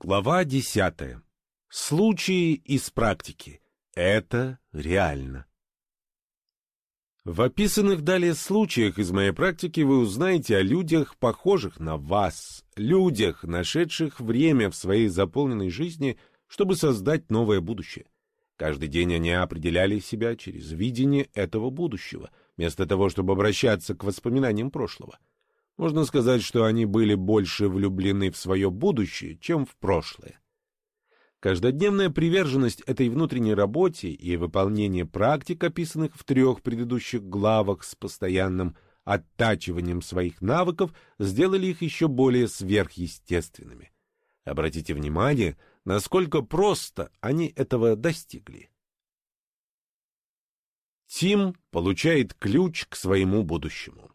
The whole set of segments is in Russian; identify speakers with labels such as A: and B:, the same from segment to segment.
A: Глава десятая. Случаи из практики. Это реально. В описанных далее случаях из моей практики вы узнаете о людях, похожих на вас, людях, нашедших время в своей заполненной жизни, чтобы создать новое будущее. Каждый день они определяли себя через видение этого будущего, вместо того, чтобы обращаться к воспоминаниям прошлого. Можно сказать, что они были больше влюблены в свое будущее, чем в прошлое. Каждодневная приверженность этой внутренней работе и выполнение практик, описанных в трех предыдущих главах с постоянным оттачиванием своих навыков, сделали их еще более сверхъестественными. Обратите внимание, насколько просто они этого достигли. Тим получает ключ к своему будущему.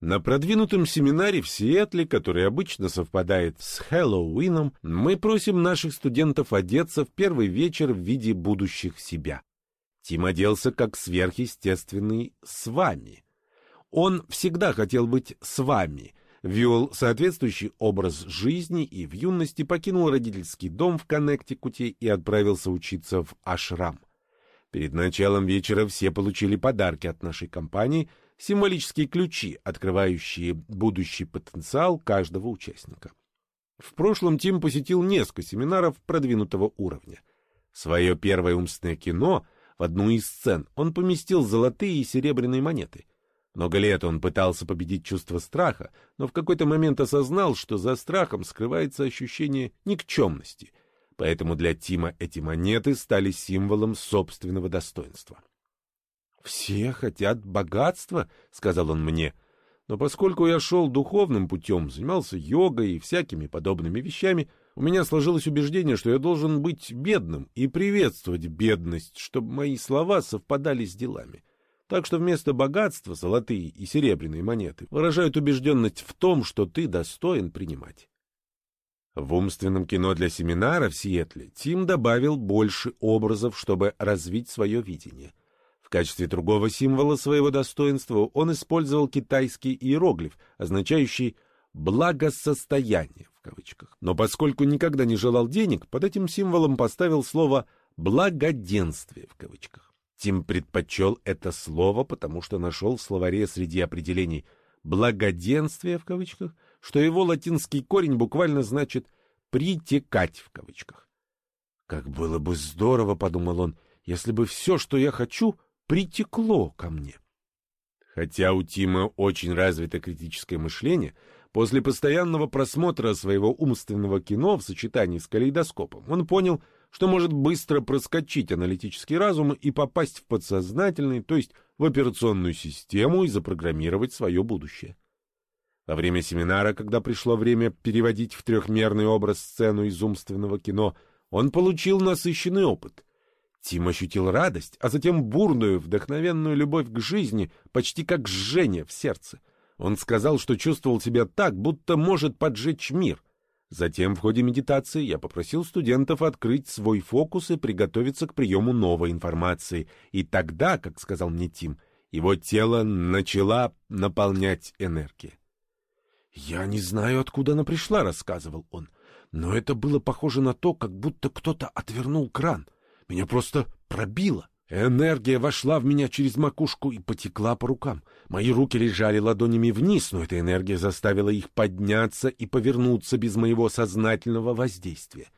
A: На продвинутом семинаре в Сиэтле, который обычно совпадает с Хэллоуином, мы просим наших студентов одеться в первый вечер в виде будущих себя. Тим оделся как сверхъестественный с вами. Он всегда хотел быть с вами, вел соответствующий образ жизни и в юности покинул родительский дом в Коннектикуте и отправился учиться в Ашрам. Перед началом вечера все получили подарки от нашей компании – символические ключи, открывающие будущий потенциал каждого участника. В прошлом Тим посетил несколько семинаров продвинутого уровня. Свое первое умственное кино в одну из сцен он поместил золотые и серебряные монеты. Много лет он пытался победить чувство страха, но в какой-то момент осознал, что за страхом скрывается ощущение никчемности, поэтому для Тима эти монеты стали символом собственного достоинства. «Все хотят богатства», — сказал он мне. Но поскольку я шел духовным путем, занимался йогой и всякими подобными вещами, у меня сложилось убеждение, что я должен быть бедным и приветствовать бедность, чтобы мои слова совпадали с делами. Так что вместо богатства золотые и серебряные монеты выражают убежденность в том, что ты достоин принимать. В умственном кино для семинара в Сиэтле Тим добавил больше образов, чтобы развить свое видение. В качестве другого символа своего достоинства он использовал китайский иероглиф, означающий «благосостояние» в кавычках. Но поскольку никогда не желал денег, под этим символом поставил слово «благоденствие» в кавычках. Тим предпочел это слово, потому что нашел в словаре среди определений «благоденствие» в кавычках, что его латинский корень буквально значит «притекать» в кавычках. «Как было бы здорово», — подумал он, — «если бы все, что я хочу, притекло ко мне. Хотя у Тима очень развито критическое мышление, после постоянного просмотра своего умственного кино в сочетании с калейдоскопом, он понял, что может быстро проскочить аналитический разум и попасть в подсознательный, то есть в операционную систему и запрограммировать свое будущее. Во время семинара, когда пришло время переводить в трехмерный образ сцену из умственного кино, он получил насыщенный опыт. Тим ощутил радость, а затем бурную, вдохновенную любовь к жизни, почти как жжение в сердце. Он сказал, что чувствовал себя так, будто может поджечь мир. Затем в ходе медитации я попросил студентов открыть свой фокус и приготовиться к приему новой информации. И тогда, как сказал мне Тим, его тело начала наполнять энергия. «Я не знаю, откуда она пришла», — рассказывал он, — «но это было похоже на то, как будто кто-то отвернул кран». Меня просто пробило. Энергия вошла в меня через макушку и потекла по рукам. Мои руки лежали ладонями вниз, но эта энергия заставила их подняться и повернуться без моего сознательного воздействия.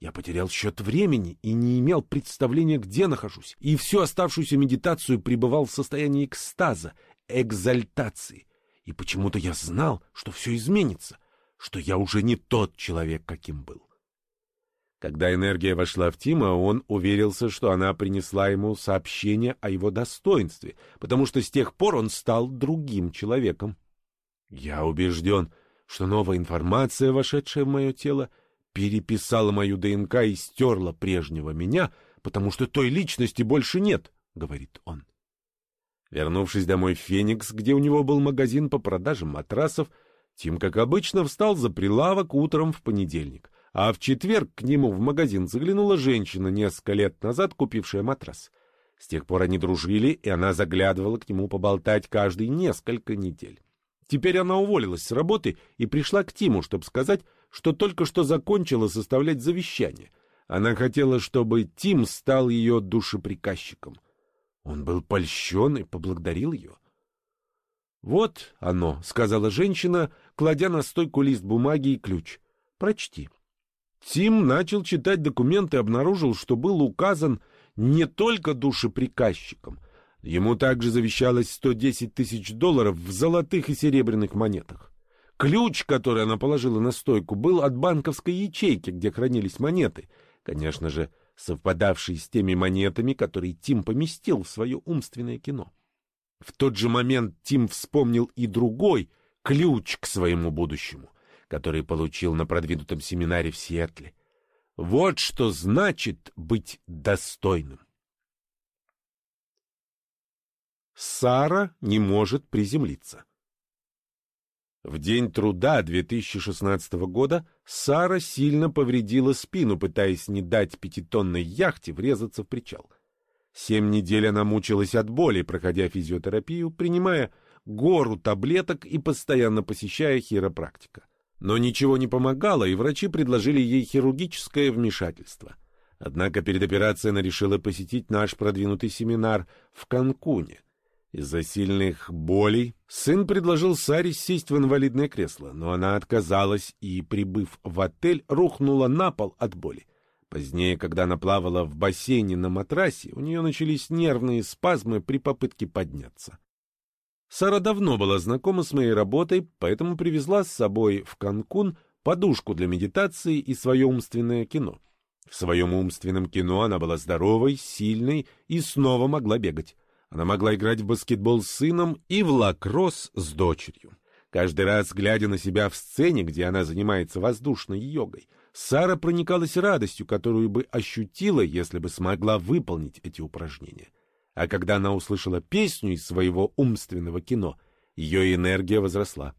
A: Я потерял счет времени и не имел представления, где нахожусь, и всю оставшуюся медитацию пребывал в состоянии экстаза, экзальтации. И почему-то я знал, что все изменится, что я уже не тот человек, каким был. Когда энергия вошла в Тима, он уверился, что она принесла ему сообщение о его достоинстве, потому что с тех пор он стал другим человеком. Я убежден, что новая информация, вошедшая в мое тело, переписала мою ДНК и стерла прежнего меня, потому что той личности больше нет, — говорит он. Вернувшись домой в Феникс, где у него был магазин по продажам матрасов, Тим, как обычно, встал за прилавок утром в понедельник — а в четверг к нему в магазин заглянула женщина, несколько лет назад купившая матрас. С тех пор они дружили, и она заглядывала к нему поболтать каждые несколько недель. Теперь она уволилась с работы и пришла к Тиму, чтобы сказать, что только что закончила составлять завещание. Она хотела, чтобы Тим стал ее душеприказчиком. Он был польщен и поблагодарил ее. «Вот оно», — сказала женщина, кладя на стойку лист бумаги и ключ. «Прочти». Тим начал читать документы и обнаружил, что был указан не только душеприказчиком. Ему также завещалось 110 тысяч долларов в золотых и серебряных монетах. Ключ, который она положила на стойку, был от банковской ячейки, где хранились монеты, конечно же, совпадавшие с теми монетами, которые Тим поместил в свое умственное кино. В тот же момент Тим вспомнил и другой ключ к своему будущему, который получил на продвинутом семинаре в Сиэтле. Вот что значит быть достойным. Сара не может приземлиться. В день труда 2016 года Сара сильно повредила спину, пытаясь не дать пятитонной яхте врезаться в причал. Семь недель она мучилась от боли, проходя физиотерапию, принимая гору таблеток и постоянно посещая хиропрактика. Но ничего не помогало, и врачи предложили ей хирургическое вмешательство. Однако перед операцией она решила посетить наш продвинутый семинар в Канкуне. Из-за сильных болей сын предложил Саре сесть в инвалидное кресло, но она отказалась и, прибыв в отель, рухнула на пол от боли. Позднее, когда она плавала в бассейне на матрасе, у нее начались нервные спазмы при попытке подняться. Сара давно была знакома с моей работой, поэтому привезла с собой в Канкун подушку для медитации и свое умственное кино. В своем умственном кино она была здоровой, сильной и снова могла бегать. Она могла играть в баскетбол с сыном и в лакросс с дочерью. Каждый раз, глядя на себя в сцене, где она занимается воздушной йогой, Сара проникалась радостью, которую бы ощутила, если бы смогла выполнить эти упражнения. А когда она услышала песню из своего умственного кино, ее энергия возросла.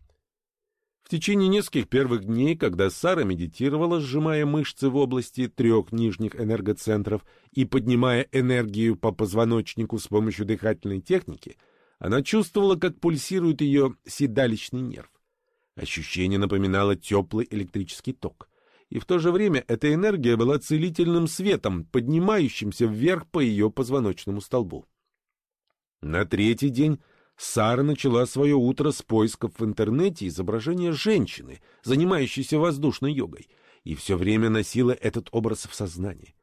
A: В течение нескольких первых дней, когда Сара медитировала, сжимая мышцы в области трех нижних энергоцентров и поднимая энергию по позвоночнику с помощью дыхательной техники, она чувствовала, как пульсирует ее седалищный нерв. Ощущение напоминало теплый электрический ток и в то же время эта энергия была целительным светом, поднимающимся вверх по ее позвоночному столбу. На третий день Сара начала свое утро с поисков в интернете изображения женщины, занимающейся воздушной йогой, и все время носила этот образ в сознании.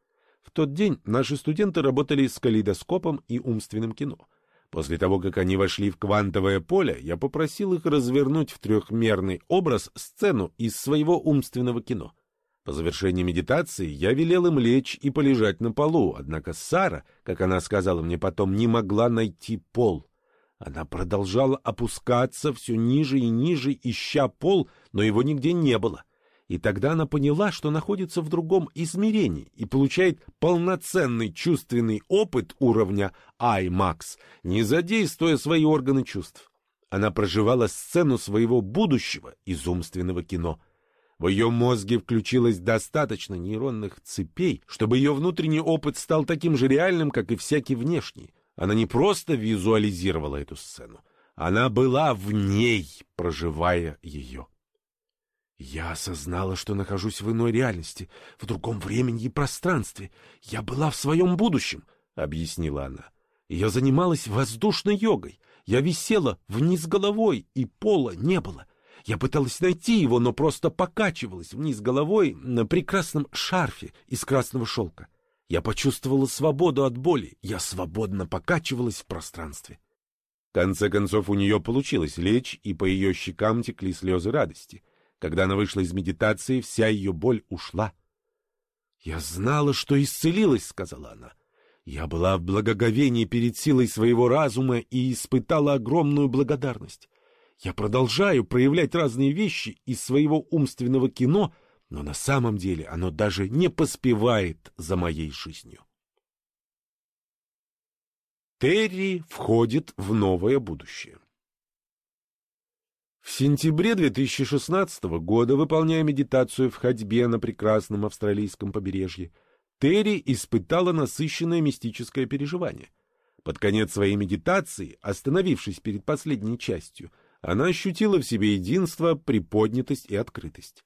A: В тот день наши студенты работали с калейдоскопом и умственным кино. После того, как они вошли в квантовое поле, я попросил их развернуть в трехмерный образ сцену из своего умственного кино — по завершении медитации я велел им лечь и полежать на полу, однако Сара, как она сказала мне потом, не могла найти пол. Она продолжала опускаться все ниже и ниже, ища пол, но его нигде не было. И тогда она поняла, что находится в другом измерении и получает полноценный чувственный опыт уровня IMAX, не задействуя свои органы чувств. Она проживала сцену своего будущего из умственного кино — в ее мозге включилось достаточно нейронных цепей, чтобы ее внутренний опыт стал таким же реальным, как и всякий внешний. Она не просто визуализировала эту сцену, она была в ней, проживая ее. Я осознала, что нахожусь в иной реальности, в другом времени и пространстве. Я была в своем будущем, — объяснила она. Я занималась воздушной йогой. Я висела вниз головой, и пола не было. — я пыталась найти его, но просто покачивалась вниз головой на прекрасном шарфе из красного шелка. Я почувствовала свободу от боли. Я свободно покачивалась в пространстве. В конце концов у нее получилось лечь, и по ее щекам текли слезы радости. Когда она вышла из медитации, вся ее боль ушла. «Я знала, что исцелилась», — сказала она. «Я была в благоговении перед силой своего разума и испытала огромную благодарность. Я продолжаю проявлять разные вещи из своего умственного кино, но на самом деле оно даже не поспевает за моей жизнью. Терри входит в новое будущее. В сентябре 2016 года, выполняя медитацию в ходьбе на прекрасном австралийском побережье, Терри испытала насыщенное мистическое переживание. Под конец своей медитации, остановившись перед последней частью, она ощутила в себе единство, приподнятость и открытость.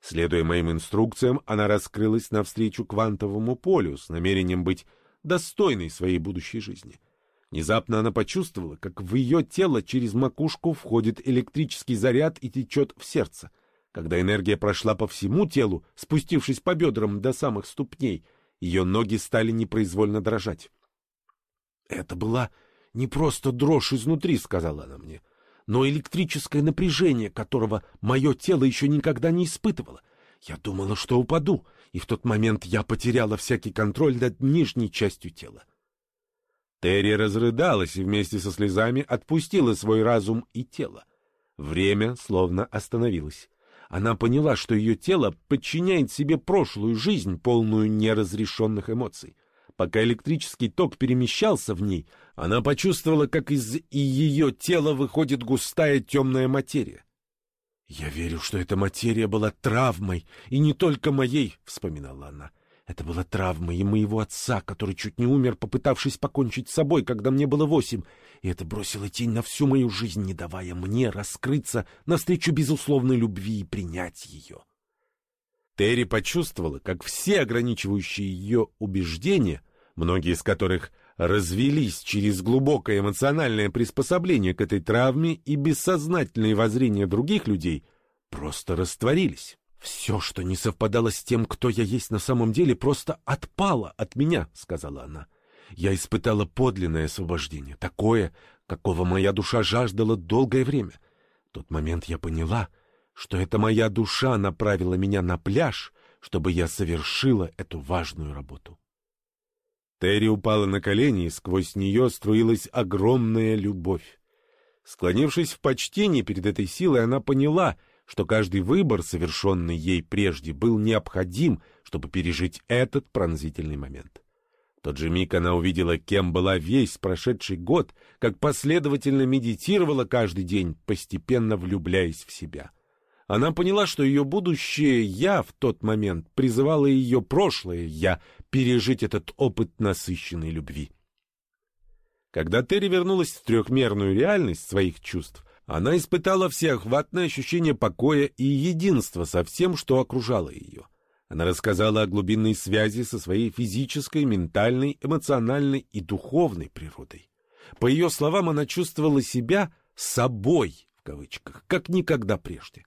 A: Следуя моим инструкциям, она раскрылась навстречу квантовому полю с намерением быть достойной своей будущей жизни. Внезапно она почувствовала, как в ее тело через макушку входит электрический заряд и течет в сердце. Когда энергия прошла по всему телу, спустившись по бедрам до самых ступней, ее ноги стали непроизвольно дрожать. «Это была не просто дрожь изнутри», — сказала она мне, — «но электрическое напряжение, которого мое тело еще никогда не испытывало. Я думала, что упаду, и в тот момент я потеряла всякий контроль над нижней частью тела. Терри разрыдалась и вместе со слезами отпустила свой разум и тело. Время словно остановилось. Она поняла, что ее тело подчиняет себе прошлую жизнь, полную неразрешенных эмоций. Пока электрический ток перемещался в ней, она почувствовала, как из ее тела выходит густая темная материя. «Я верю, что эта материя была травмой, и не только моей», — вспоминала она. «Это была травма и моего отца, который чуть не умер, попытавшись покончить с собой, когда мне было восемь, и это бросило тень на всю мою жизнь, не давая мне раскрыться навстречу безусловной любви и принять ее». Терри почувствовала, как все ограничивающие ее убеждения, многие из которых развелись через глубокое эмоциональное приспособление к этой травме и бессознательные воззрения других людей, просто растворились. «Все, что не совпадало с тем, кто я есть на самом деле, просто отпало от меня», — сказала она. «Я испытала подлинное освобождение, такое, какого моя душа жаждала долгое время. В тот момент я поняла, что это моя душа направила меня на пляж, чтобы я совершила эту важную работу». Терри упала на колени, и сквозь нее струилась огромная любовь. Склонившись в почтении перед этой силой, она поняла, что каждый выбор, совершенный ей прежде, был необходим, чтобы пережить этот пронзительный момент. В тот же миг она увидела, кем была весь прошедший год, как последовательно медитировала каждый день, постепенно влюбляясь в себя. Она поняла, что ее будущее «я» в тот момент призывало ее прошлое «я» пережить этот опыт насыщенной любви. Когда Терри вернулась в трехмерную реальность своих чувств, она испытала всеохватное ощущение покоя и единства со всем, что окружало ее. Она рассказала о глубинной связи со своей физической, ментальной, эмоциональной и духовной природой. По ее словам, она чувствовала себя «собой», в кавычках, как никогда прежде.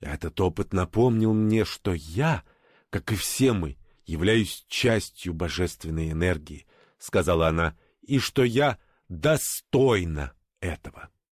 A: Этот опыт напомнил мне, что я, как и все мы, являюсь частью божественной энергии, — сказала она, — и что я достойна этого.